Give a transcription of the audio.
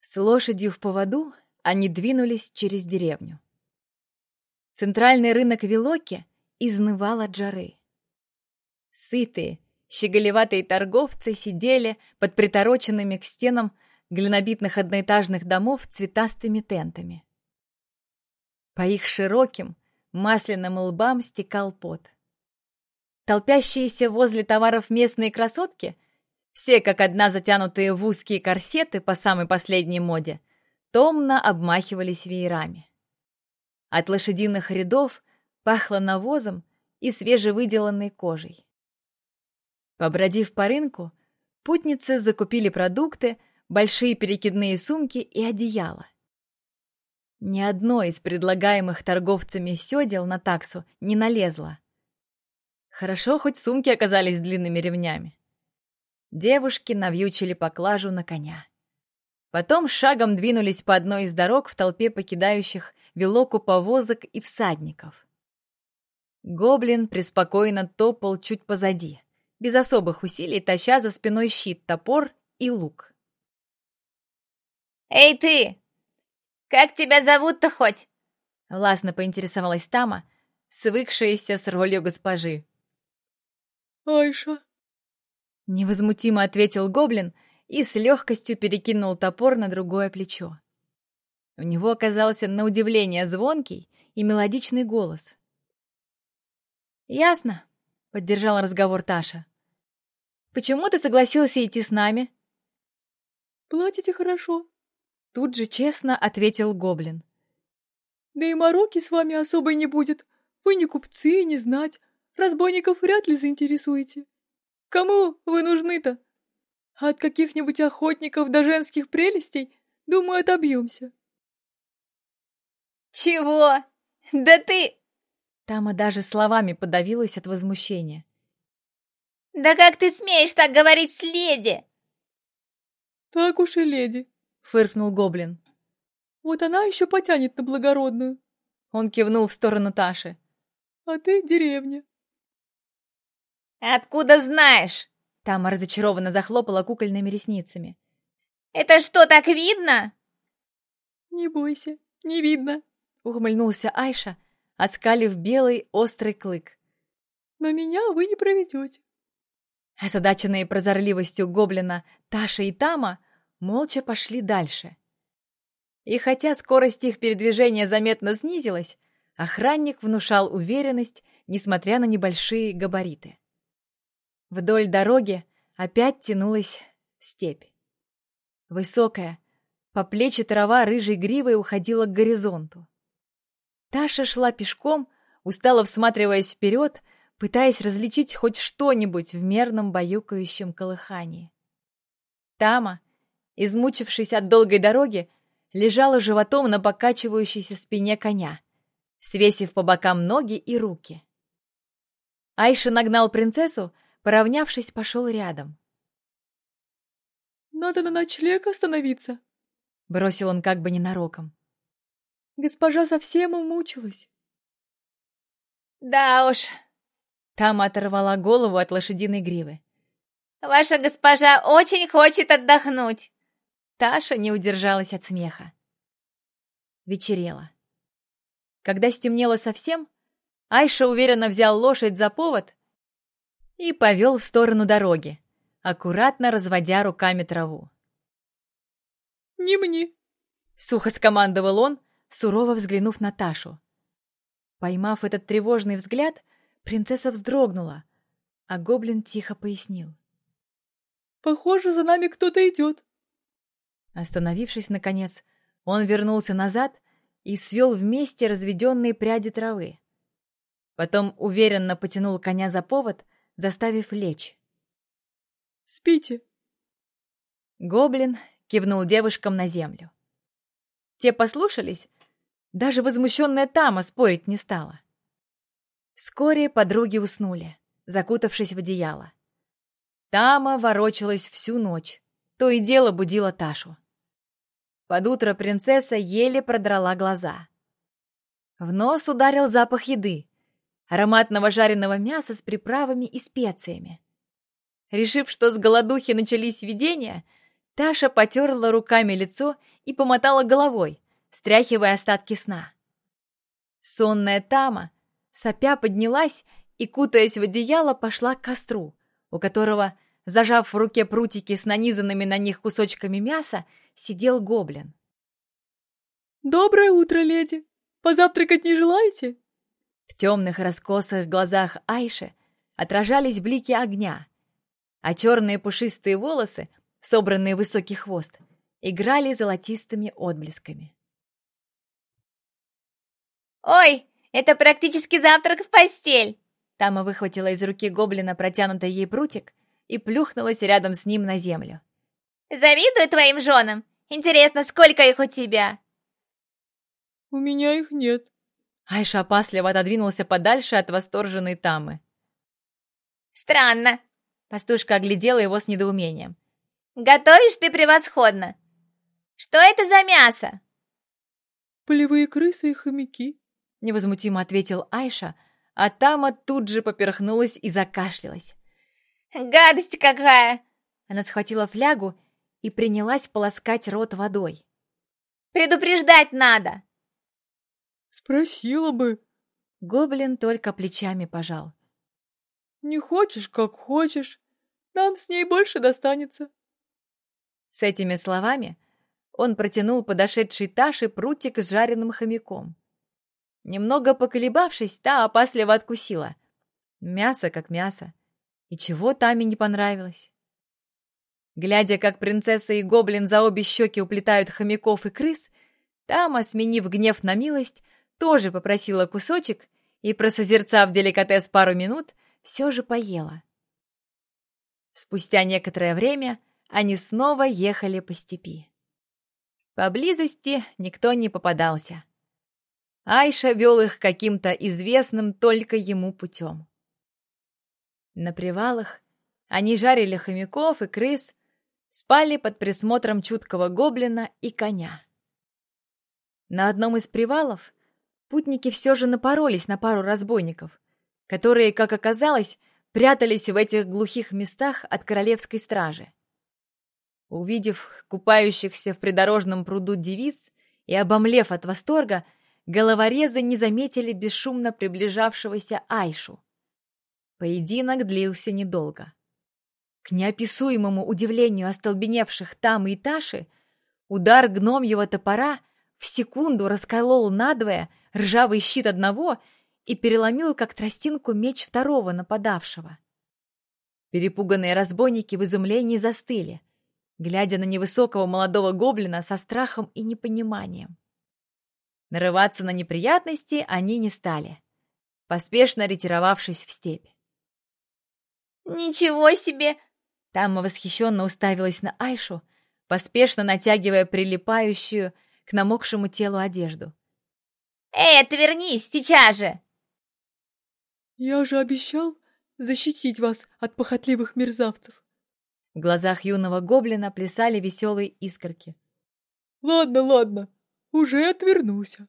С лошадью в поводу они двинулись через деревню. Центральный рынок Вилоки изнывал от жары. Сытые, щеголеватые торговцы сидели под притороченными к стенам глинобитных одноэтажных домов цветастыми тентами. По их широким, масляным лбам стекал пот. Толпящиеся возле товаров местные красотки, все как одна затянутые в узкие корсеты по самой последней моде, томно обмахивались веерами. От лошадиных рядов пахло навозом и свежевыделанной кожей. Побродив по рынку, путницы закупили продукты, большие перекидные сумки и одеяла. Ни одно из предлагаемых торговцами сёдел на таксу не налезло. Хорошо, хоть сумки оказались длинными ремнями. Девушки навьючили поклажу на коня. Потом шагом двинулись по одной из дорог в толпе покидающих вилоку повозок и всадников. Гоблин преспокойно топал чуть позади, без особых усилий таща за спиной щит, топор и лук. «Эй ты! Как тебя зовут-то хоть?» Властно поинтересовалась Тама, свыкшаяся с ролью госпожи. «Айша», — невозмутимо ответил гоблин и с легкостью перекинул топор на другое плечо. У него оказался на удивление звонкий и мелодичный голос. «Ясно», — поддержал разговор Таша. «Почему ты согласился идти с нами?» «Платите хорошо», — тут же честно ответил гоблин. «Да и мороки с вами особой не будет. Вы не купцы, не знать. Разбойников вряд ли заинтересуете. Кому вы нужны-то? От каких-нибудь охотников до женских прелестей, думаю, отобьемся». «Чего? Да ты...» Тама даже словами подавилась от возмущения. «Да как ты смеешь так говорить с леди?» «Так уж и леди», — фыркнул гоблин. «Вот она еще потянет на благородную». Он кивнул в сторону Таши. «А ты деревня». «Откуда знаешь?» Тама разочарованно захлопала кукольными ресницами. «Это что, так видно?» «Не бойся, не видно», — ухмыльнулся Айша, оскалив белый острый клык. «Но меня вы не проведете». Озадаченные прозорливостью гоблина Таша и Тама молча пошли дальше. И хотя скорость их передвижения заметно снизилась, охранник внушал уверенность, несмотря на небольшие габариты. Вдоль дороги опять тянулась степь. Высокая, по плечи трава рыжей гривой уходила к горизонту. Таша шла пешком, устало всматриваясь вперед, пытаясь различить хоть что-нибудь в мерном баюкающем колыхании. Тама, измучившись от долгой дороги, лежала животом на покачивающейся спине коня, свесив по бокам ноги и руки. Айша нагнал принцессу, поравнявшись, пошел рядом. «Надо на ночлег остановиться», — бросил он как бы ненароком. Госпожа совсем умучилась. Да уж. Там оторвала голову от лошадиной гривы. Ваша госпожа очень хочет отдохнуть. Таша не удержалась от смеха. Вечерело. Когда стемнело совсем, Айша уверенно взял лошадь за повод и повел в сторону дороги, аккуратно разводя руками траву. «Не мне!» — сухо скомандовал он, сурово взглянув на Ташу. Поймав этот тревожный взгляд, принцесса вздрогнула, а гоблин тихо пояснил. «Похоже, за нами кто-то идет». Остановившись, наконец, он вернулся назад и свел вместе разведенные пряди травы. Потом уверенно потянул коня за повод, заставив лечь. «Спите». Гоблин кивнул девушкам на землю. Те послушались, даже возмущенная Тама спорить не стала. Вскоре подруги уснули, закутавшись в одеяло. Тама ворочалась всю ночь, то и дело будила Ташу. Под утро принцесса еле продрала глаза. В нос ударил запах еды, ароматного жареного мяса с приправами и специями. Решив, что с голодухи начались видения, Таша потерла руками лицо и помотала головой, стряхивая остатки сна. Сонная Тама, сопя поднялась и, кутаясь в одеяло, пошла к костру, у которого, зажав в руке прутики с нанизанными на них кусочками мяса, сидел гоблин. «Доброе утро, леди! Позавтракать не желаете?» В темных раскосых глазах Айши отражались блики огня, а черные пушистые волосы, собранные в высокий хвост, играли золотистыми отблесками. «Ой, это практически завтрак в постель!» Тама выхватила из руки гоблина протянутый ей прутик и плюхнулась рядом с ним на землю. «Завидую твоим женам! Интересно, сколько их у тебя?» «У меня их нет». Айша опасливо отодвинулся подальше от восторженной Тамы. «Странно!» Пастушка оглядела его с недоумением. «Готовишь ты превосходно! Что это за мясо?» «Полевые крысы и хомяки», — невозмутимо ответил Айша, а Тама тут же поперхнулась и закашлялась. «Гадость какая!» Она схватила флягу и принялась полоскать рот водой. «Предупреждать надо!» «Спросила бы!» Гоблин только плечами пожал. «Не хочешь, как хочешь. Нам с ней больше достанется». С этими словами он протянул подошедшей Таше прутик с жареным хомяком. Немного поколебавшись, та опасливо откусила. Мясо как мясо. И чего Таме не понравилось? Глядя, как принцесса и гоблин за обе щеки уплетают хомяков и крыс, Тама, сменив гнев на милость, тоже попросила кусочек и, просозерцав деликатес пару минут, все же поела. Спустя некоторое время они снова ехали по степи. Поблизости никто не попадался. Айша вел их каким-то известным только ему путем. На привалах они жарили хомяков и крыс, спали под присмотром чуткого гоблина и коня. На одном из привалов путники все же напоролись на пару разбойников, которые, как оказалось, прятались в этих глухих местах от королевской стражи. Увидев купающихся в придорожном пруду девиц и обомлев от восторга, головорезы не заметили бесшумно приближавшегося Айшу. Поединок длился недолго. К неописуемому удивлению остолбеневших там и Таши, удар гномьего топора в секунду расколол надвое ржавый щит одного и переломил, как тростинку, меч второго нападавшего. Перепуганные разбойники в изумлении застыли, глядя на невысокого молодого гоблина со страхом и непониманием. Нарываться на неприятности они не стали, поспешно ретировавшись в степь. «Ничего себе!» Тамма восхищенно уставилась на Айшу, поспешно натягивая прилипающую к намокшему телу одежду. «Эй, отвернись, сейчас же!» «Я же обещал защитить вас от похотливых мерзавцев!» В глазах юного гоблина плясали веселые искорки. «Ладно, ладно, уже отвернулся.